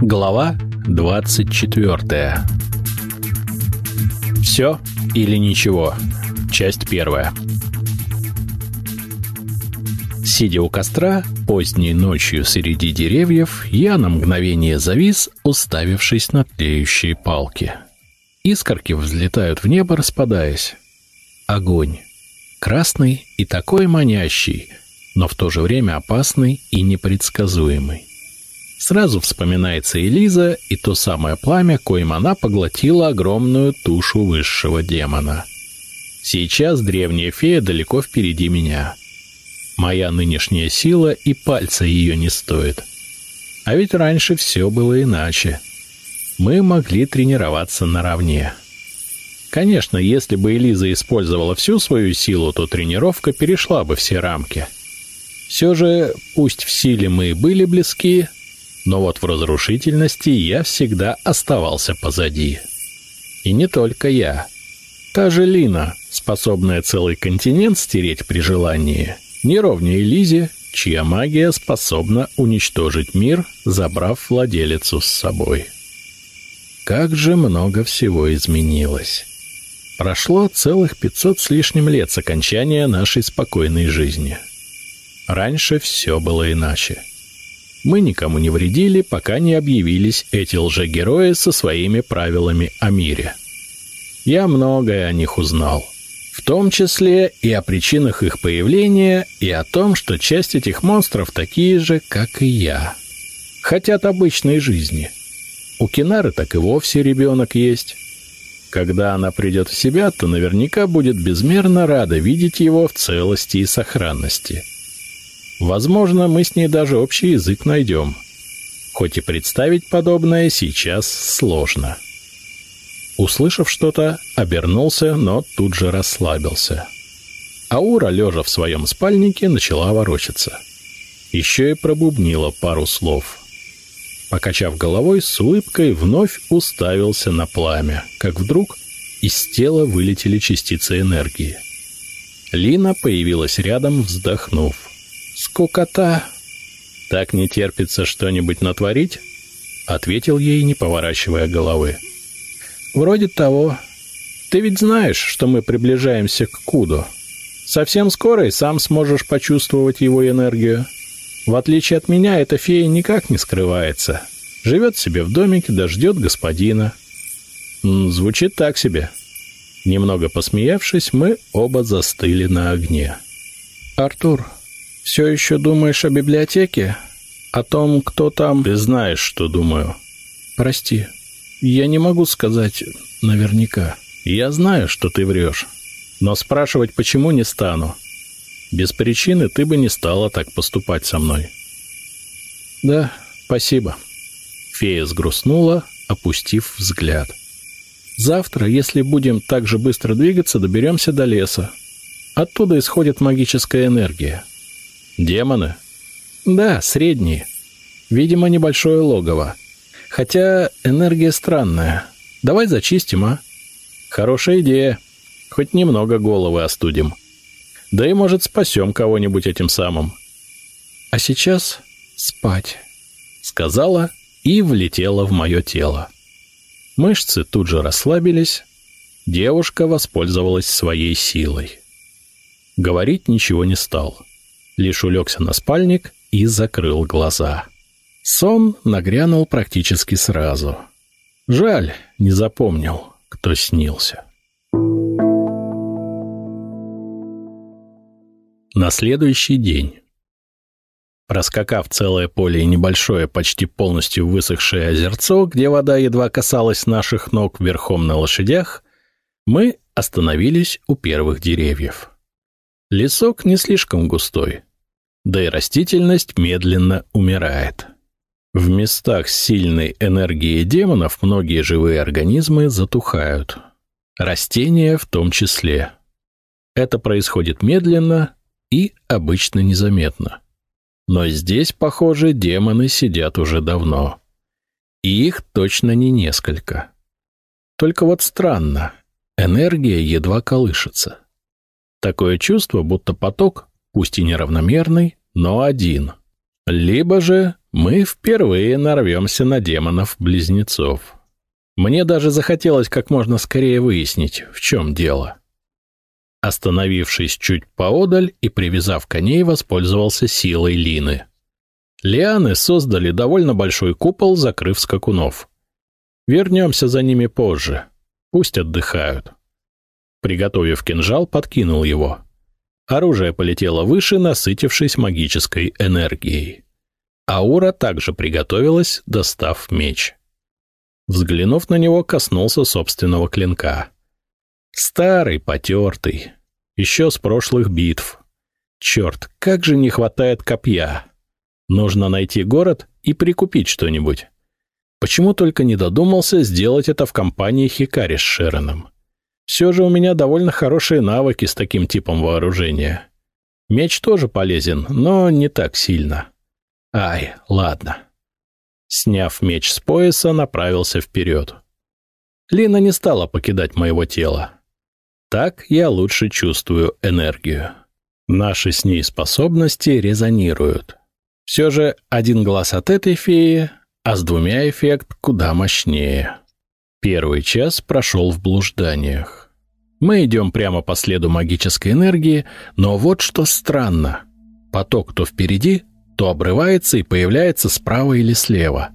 Глава 24. Все или ничего. Часть первая. Сидя у костра, поздней ночью среди деревьев, я на мгновение завис, уставившись на тлеющие палки. Искорки взлетают в небо, распадаясь. Огонь. Красный и такой манящий, но в то же время опасный и непредсказуемый. Сразу вспоминается Элиза и то самое пламя, коим она поглотила огромную тушу высшего демона. Сейчас древняя фея далеко впереди меня. Моя нынешняя сила и пальца ее не стоит. А ведь раньше все было иначе. Мы могли тренироваться наравне. Конечно, если бы Элиза использовала всю свою силу, то тренировка перешла бы все рамки. Все же, пусть в силе мы и были близки, но вот в разрушительности я всегда оставался позади. И не только я. Та же Лина, способная целый континент стереть при желании, не ровнее Лизе, чья магия способна уничтожить мир, забрав владелицу с собой. Как же много всего изменилось. Прошло целых пятьсот с лишним лет с окончания нашей спокойной жизни. Раньше все было иначе. Мы никому не вредили, пока не объявились эти лжегерои со своими правилами о мире. Я многое о них узнал. В том числе и о причинах их появления, и о том, что часть этих монстров такие же, как и я. Хотят обычной жизни. У Кинары так и вовсе ребенок есть. Когда она придет в себя, то наверняка будет безмерно рада видеть его в целости и сохранности – Возможно, мы с ней даже общий язык найдем. Хоть и представить подобное сейчас сложно. Услышав что-то, обернулся, но тут же расслабился. Аура, лежа в своем спальнике, начала ворочаться. Еще и пробубнила пару слов. Покачав головой, с улыбкой вновь уставился на пламя, как вдруг из тела вылетели частицы энергии. Лина появилась рядом, вздохнув. «Скукота!» «Так не терпится что-нибудь натворить?» — ответил ей, не поворачивая головы. «Вроде того. Ты ведь знаешь, что мы приближаемся к Куду. Совсем скоро и сам сможешь почувствовать его энергию. В отличие от меня, эта фея никак не скрывается. Живет себе в домике, да ждет господина. Звучит так себе». Немного посмеявшись, мы оба застыли на огне. «Артур, все еще думаешь о библиотеке? О том, кто там? Ты знаешь, что думаю. Прости. Я не могу сказать наверняка. Я знаю, что ты врешь. Но спрашивать почему не стану. Без причины ты бы не стала так поступать со мной. Да, спасибо. Фея сгрустнула, опустив взгляд. Завтра, если будем так же быстро двигаться, доберемся до леса. Оттуда исходит магическая энергия. Демоны? Да, средние. Видимо, небольшое логово. Хотя энергия странная. Давай зачистим, а? Хорошая идея. Хоть немного головы остудим. Да и, может, спасем кого-нибудь этим самым. А сейчас спать, сказала и влетела в мое тело. Мышцы тут же расслабились. Девушка воспользовалась своей силой. Говорить ничего не стал лишь улегся на спальник и закрыл глаза. Сон нагрянул практически сразу. Жаль, не запомнил, кто снился. На следующий день. Проскакав целое поле и небольшое, почти полностью высохшее озерцо, где вода едва касалась наших ног верхом на лошадях, мы остановились у первых деревьев. Лесок не слишком густой, да и растительность медленно умирает. В местах сильной энергией демонов многие живые организмы затухают. Растения в том числе. Это происходит медленно и обычно незаметно. Но здесь, похоже, демоны сидят уже давно. И их точно не несколько. Только вот странно, энергия едва колышется. Такое чувство, будто поток, пусть и неравномерный, но один. Либо же мы впервые нарвемся на демонов-близнецов. Мне даже захотелось как можно скорее выяснить, в чем дело. Остановившись чуть поодаль и привязав коней, воспользовался силой Лины. Лианы создали довольно большой купол, закрыв скакунов. Вернемся за ними позже. Пусть отдыхают. Приготовив кинжал, подкинул его. Оружие полетело выше, насытившись магической энергией. Аура также приготовилась, достав меч. Взглянув на него, коснулся собственного клинка. Старый, потертый, еще с прошлых битв. Черт, как же не хватает копья. Нужно найти город и прикупить что-нибудь. Почему только не додумался сделать это в компании Хикари с Шероном? Все же у меня довольно хорошие навыки с таким типом вооружения. Меч тоже полезен, но не так сильно. Ай, ладно. Сняв меч с пояса, направился вперед. Лина не стала покидать моего тела. Так я лучше чувствую энергию. Наши с ней способности резонируют. Все же один глаз от этой феи, а с двумя эффект куда мощнее. Первый час прошел в блужданиях. Мы идем прямо по следу магической энергии, но вот что странно. Поток то впереди, то обрывается и появляется справа или слева.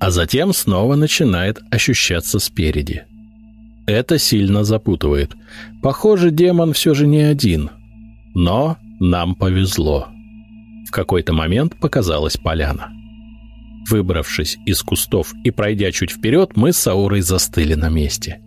А затем снова начинает ощущаться спереди. Это сильно запутывает. Похоже, демон все же не один. Но нам повезло. В какой-то момент показалась поляна. Выбравшись из кустов и пройдя чуть вперед, мы с Аурой застыли на месте.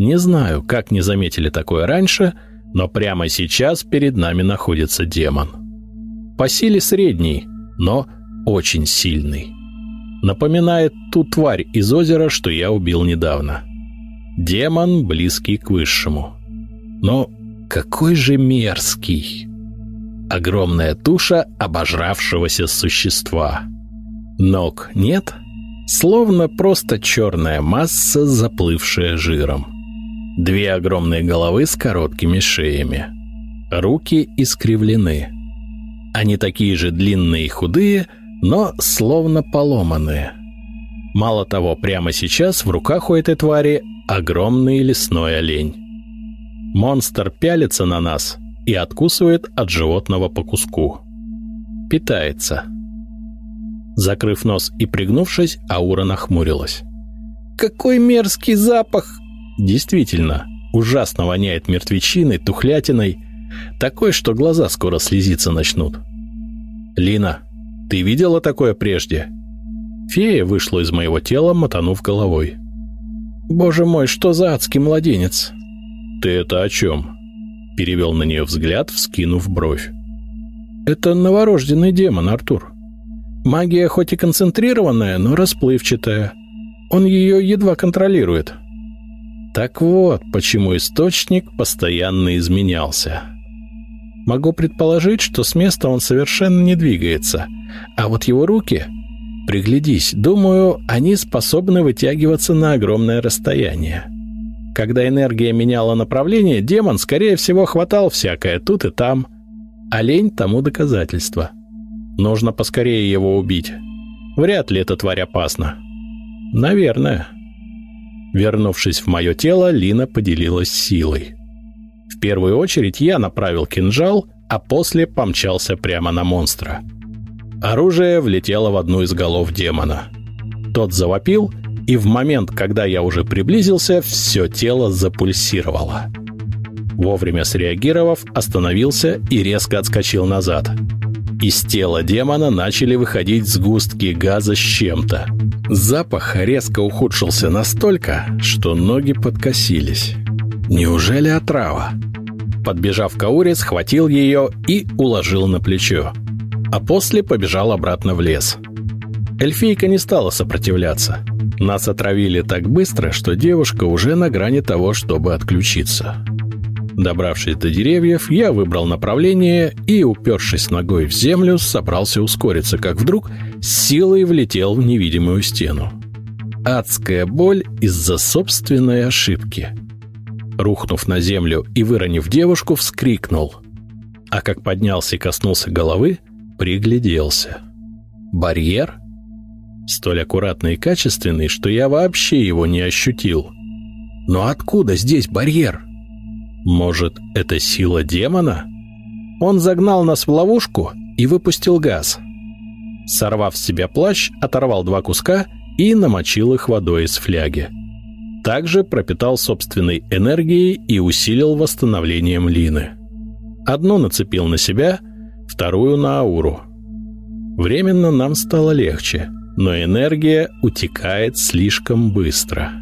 Не знаю, как не заметили такое раньше, но прямо сейчас перед нами находится демон. По силе средний, но очень сильный. Напоминает ту тварь из озера, что я убил недавно. Демон, близкий к высшему. Но какой же мерзкий! Огромная туша обожравшегося существа — Ног нет, словно просто черная масса, заплывшая жиром. Две огромные головы с короткими шеями. Руки искривлены. Они такие же длинные и худые, но словно поломанные. Мало того, прямо сейчас в руках у этой твари огромный лесной олень. Монстр пялится на нас и откусывает от животного по куску. Питается. Закрыв нос и пригнувшись, Аура нахмурилась. «Какой мерзкий запах!» «Действительно, ужасно воняет мертвечиной, тухлятиной. Такой, что глаза скоро слезиться начнут». «Лина, ты видела такое прежде?» Фея вышла из моего тела, мотанув головой. «Боже мой, что за адский младенец!» «Ты это о чем?» Перевел на нее взгляд, вскинув бровь. «Это новорожденный демон, Артур. Магия хоть и концентрированная, но расплывчатая. Он ее едва контролирует. Так вот, почему источник постоянно изменялся. Могу предположить, что с места он совершенно не двигается, а вот его руки... Приглядись, думаю, они способны вытягиваться на огромное расстояние. Когда энергия меняла направление, демон, скорее всего, хватал всякое тут и там. Олень тому доказательство. Нужно поскорее его убить. Вряд ли эта тварь опасна. Наверное. Вернувшись в мое тело, Лина поделилась силой. В первую очередь я направил кинжал, а после помчался прямо на монстра. Оружие влетело в одну из голов демона. Тот завопил, и в момент, когда я уже приблизился, все тело запульсировало. Вовремя среагировав, остановился и резко отскочил назад – из тела демона начали выходить сгустки газа с чем-то. Запах резко ухудшился настолько, что ноги подкосились. Неужели отрава? Подбежав к Ауре, схватил ее и уложил на плечо. А после побежал обратно в лес. Эльфийка не стала сопротивляться. Нас отравили так быстро, что девушка уже на грани того, чтобы отключиться. Добравшись до деревьев, я выбрал направление и, упершись ногой в землю, собрался ускориться, как вдруг силой влетел в невидимую стену. Адская боль из-за собственной ошибки. Рухнув на землю и выронив девушку, вскрикнул. А как поднялся и коснулся головы, пригляделся. Барьер? Столь аккуратный и качественный, что я вообще его не ощутил. Но откуда здесь барьер? Может, это сила демона? Он загнал нас в ловушку и выпустил газ. Сорвав с себя плащ, оторвал два куска и намочил их водой из фляги. Также пропитал собственной энергией и усилил восстановлением Лины. Одну нацепил на себя, вторую на ауру. Временно нам стало легче, но энергия утекает слишком быстро.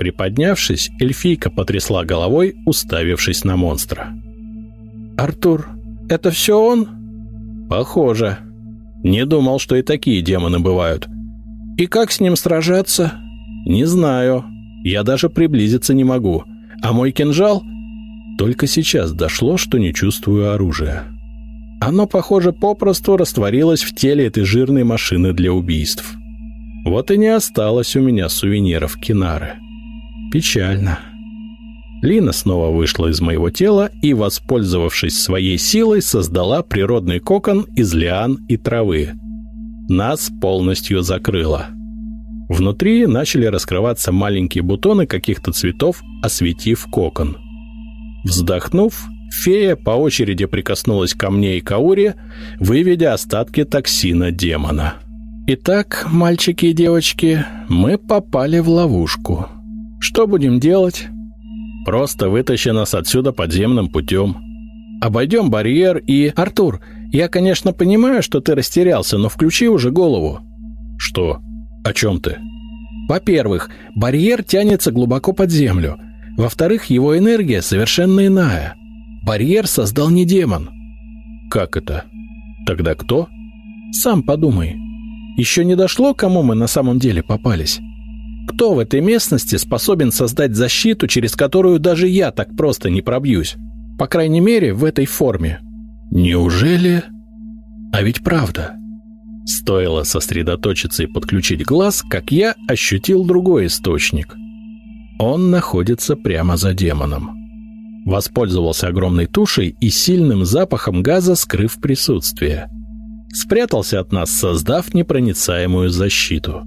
Приподнявшись, эльфийка потрясла головой, уставившись на монстра. «Артур, это все он?» «Похоже. Не думал, что и такие демоны бывают. И как с ним сражаться?» «Не знаю. Я даже приблизиться не могу. А мой кинжал...» Только сейчас дошло, что не чувствую оружия. Оно, похоже, попросту растворилось в теле этой жирной машины для убийств. Вот и не осталось у меня сувениров Кинары. Печально. Лина снова вышла из моего тела и, воспользовавшись своей силой, создала природный кокон из лиан и травы. Нас полностью закрыло. Внутри начали раскрываться маленькие бутоны каких-то цветов, осветив кокон. Вздохнув, фея по очереди прикоснулась ко мне и Кауре, выведя остатки токсина демона. Итак, мальчики и девочки, мы попали в ловушку. Что будем делать? Просто вытащи нас отсюда подземным путем. Обойдем барьер и... Артур, я, конечно, понимаю, что ты растерялся, но включи уже голову. Что? О чем ты? Во-первых, барьер тянется глубоко под землю. Во-вторых, его энергия совершенно иная. Барьер создал не демон. Как это? Тогда кто? Сам подумай. Еще не дошло, кому мы на самом деле попались? Кто в этой местности способен создать защиту, через которую даже я так просто не пробьюсь? По крайней мере, в этой форме. Неужели... А ведь правда. Стоило сосредоточиться и подключить глаз, как я ощутил другой источник. Он находится прямо за демоном. Воспользовался огромной тушей и сильным запахом газа, скрыв присутствие. Спрятался от нас, создав непроницаемую защиту.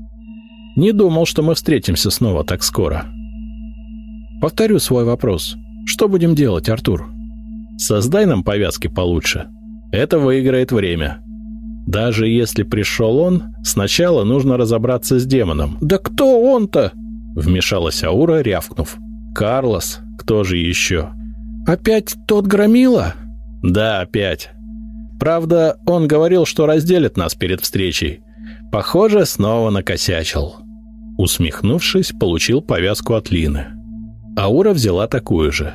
Не думал, что мы встретимся снова так скоро. Повторю свой вопрос. Что будем делать, Артур? Создай нам повязки получше. Это выиграет время. Даже если пришел он, сначала нужно разобраться с демоном. «Да кто он-то?» — вмешалась Аура, рявкнув. «Карлос. Кто же еще?» «Опять тот громила?» «Да, опять. Правда, он говорил, что разделит нас перед встречей. Похоже, снова накосячил». Усмехнувшись, получил повязку от Лины. Аура взяла такую же.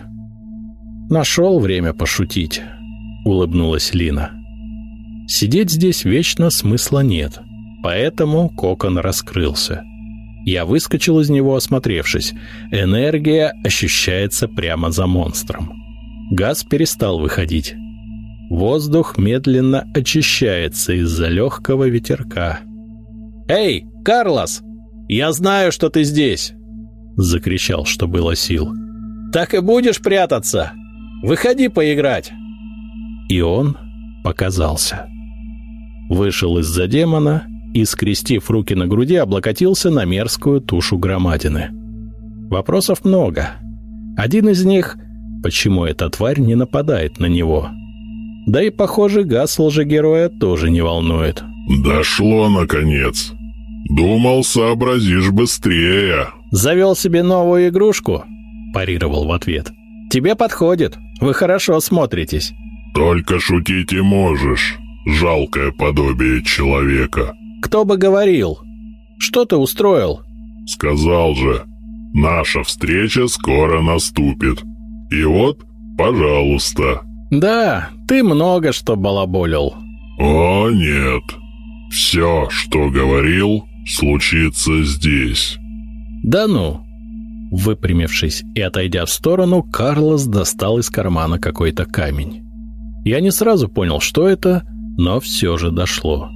«Нашел время пошутить», — улыбнулась Лина. «Сидеть здесь вечно смысла нет, поэтому кокон раскрылся. Я выскочил из него, осмотревшись. Энергия ощущается прямо за монстром. Газ перестал выходить. Воздух медленно очищается из-за легкого ветерка. «Эй, Карлос!» «Я знаю, что ты здесь!» — закричал, что было сил. «Так и будешь прятаться! Выходи поиграть!» И он показался. Вышел из-за демона и, скрестив руки на груди, облокотился на мерзкую тушу громадины. Вопросов много. Один из них — почему эта тварь не нападает на него? Да и, похоже, газ лжегероя тоже не волнует. «Дошло, наконец!» «Думал, сообразишь быстрее». «Завел себе новую игрушку?» – парировал в ответ. «Тебе подходит. Вы хорошо смотритесь». «Только шутить и можешь. Жалкое подобие человека». «Кто бы говорил? Что ты устроил?» «Сказал же, наша встреча скоро наступит. И вот, пожалуйста». «Да, ты много что балаболил». «О, нет. Все, что говорил, случится здесь». «Да ну!» Выпрямившись и отойдя в сторону, Карлос достал из кармана какой-то камень. Я не сразу понял, что это, но все же дошло.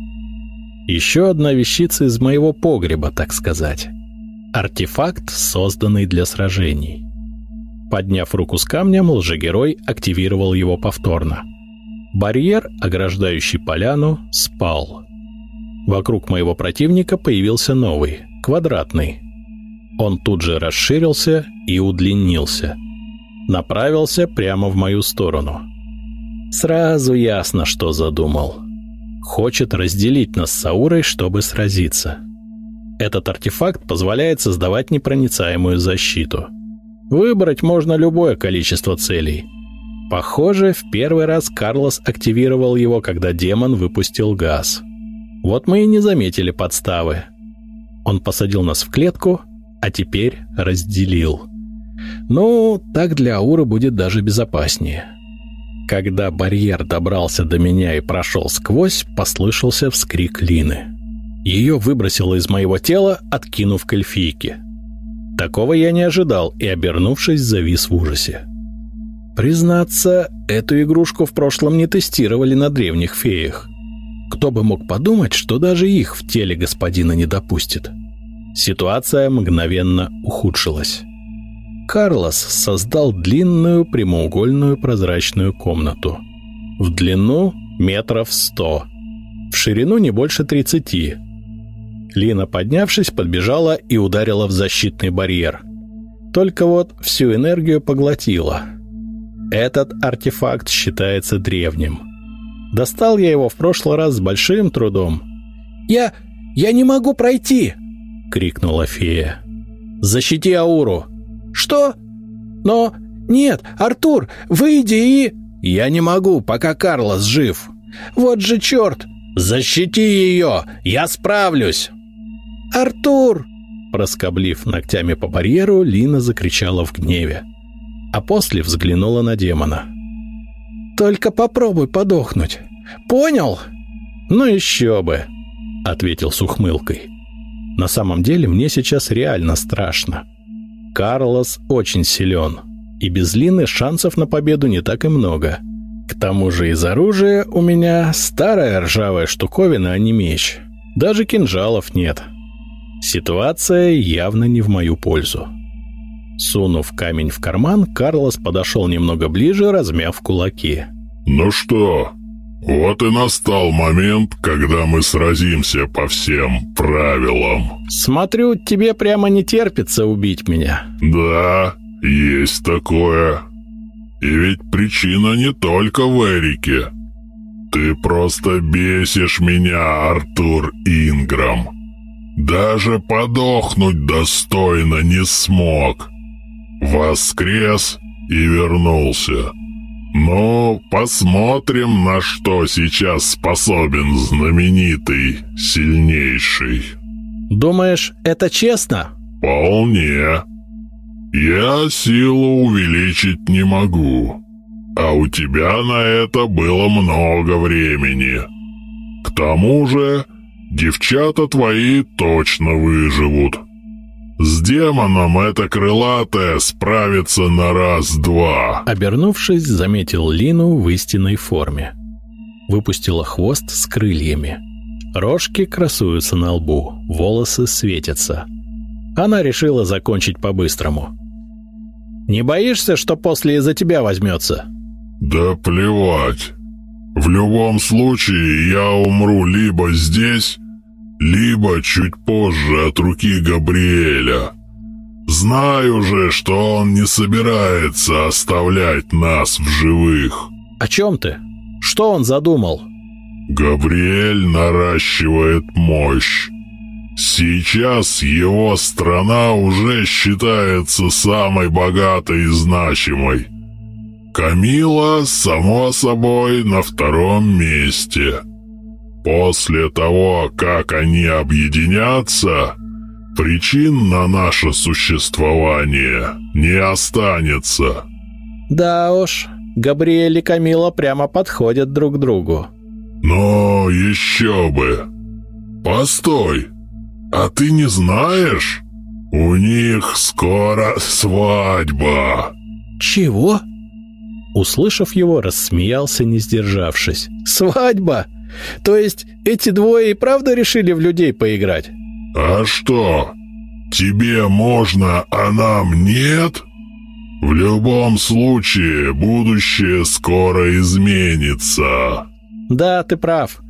Еще одна вещица из моего погреба, так сказать. Артефакт, созданный для сражений. Подняв руку с камнем, лжегерой активировал его повторно. Барьер, ограждающий поляну, спал. Вокруг моего противника появился новый, квадратный. Он тут же расширился и удлинился. Направился прямо в мою сторону. Сразу ясно, что задумал. Хочет разделить нас с Аурой, чтобы сразиться. Этот артефакт позволяет создавать непроницаемую защиту. Выбрать можно любое количество целей. Похоже, в первый раз Карлос активировал его, когда демон выпустил газ. Вот мы и не заметили подставы. Он посадил нас в клетку, а теперь разделил. Ну, так для Ауры будет даже безопаснее. Когда барьер добрался до меня и прошел сквозь, послышался вскрик Лины. Ее выбросило из моего тела, откинув к эльфийке. Такого я не ожидал и, обернувшись, завис в ужасе. Признаться, эту игрушку в прошлом не тестировали на древних феях. Кто бы мог подумать, что даже их в теле господина не допустит. Ситуация мгновенно ухудшилась. Карлос создал длинную прямоугольную прозрачную комнату. В длину метров сто, в ширину не больше тридцати. Лина, поднявшись, подбежала и ударила в защитный барьер. Только вот всю энергию поглотила. Этот артефакт считается древним. Достал я его в прошлый раз с большим трудом. «Я... я не могу пройти!» — крикнула фея. «Защити Ауру!» «Что? Но... Нет, Артур, выйди и...» «Я не могу, пока Карлос жив». «Вот же черт! Защити ее! Я справлюсь!» «Артур!» Проскоблив ногтями по барьеру, Лина закричала в гневе. А после взглянула на демона. «Только попробуй подохнуть. Понял?» «Ну еще бы!» — ответил с ухмылкой. «На самом деле мне сейчас реально страшно. Карлос очень силен, и без Лины шансов на победу не так и много. К тому же из оружия у меня старая ржавая штуковина, а не меч. Даже кинжалов нет. Ситуация явно не в мою пользу. Сунув камень в карман, Карлос подошел немного ближе, размяв кулаки. «Ну что, вот и настал момент, когда мы сразимся по всем правилам. Смотрю, тебе прямо не терпится убить меня. Да, есть такое. И ведь причина не только в Эрике. Ты просто бесишь меня, Артур Инграм. Даже подохнуть достойно не смог. Воскрес и вернулся. «Ну, посмотрим, на что сейчас способен знаменитый, сильнейший». «Думаешь, это честно?» «Вполне. Я силу увеличить не могу, а у тебя на это было много времени. К тому же, девчата твои точно выживут». С демоном эта крылатая справится на раз-два. Обернувшись, заметил Лину в истинной форме. Выпустила хвост с крыльями. Рожки красуются на лбу, волосы светятся. Она решила закончить по-быстрому. «Не боишься, что после из-за тебя возьмется?» «Да плевать. В любом случае я умру либо здесь, либо чуть позже от руки Габриэля. Знаю же, что он не собирается оставлять нас в живых. О чем ты? Что он задумал? Габриэль наращивает мощь. Сейчас его страна уже считается самой богатой и значимой. Камила, само собой, на втором месте – После того, как они объединятся, причин на наше существование не останется. Да уж, Габриэль и Камила прямо подходят друг к другу. Но еще бы. Постой, а ты не знаешь? У них скоро свадьба. Чего? Услышав его, рассмеялся, не сдержавшись. «Свадьба? То есть эти двое и правда решили в людей поиграть? А что? Тебе можно, а нам нет? В любом случае, будущее скоро изменится. Да, ты прав.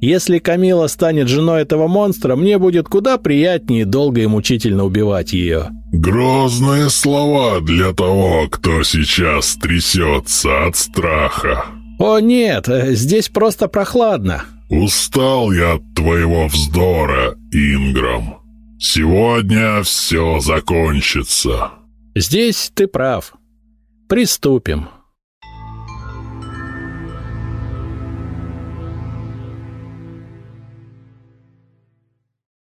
Если Камила станет женой этого монстра, мне будет куда приятнее долго и мучительно убивать ее. Грозные слова для того, кто сейчас трясется от страха. О нет, здесь просто прохладно. Устал я от твоего вздора, Инграм. Сегодня все закончится. Здесь ты прав. Приступим.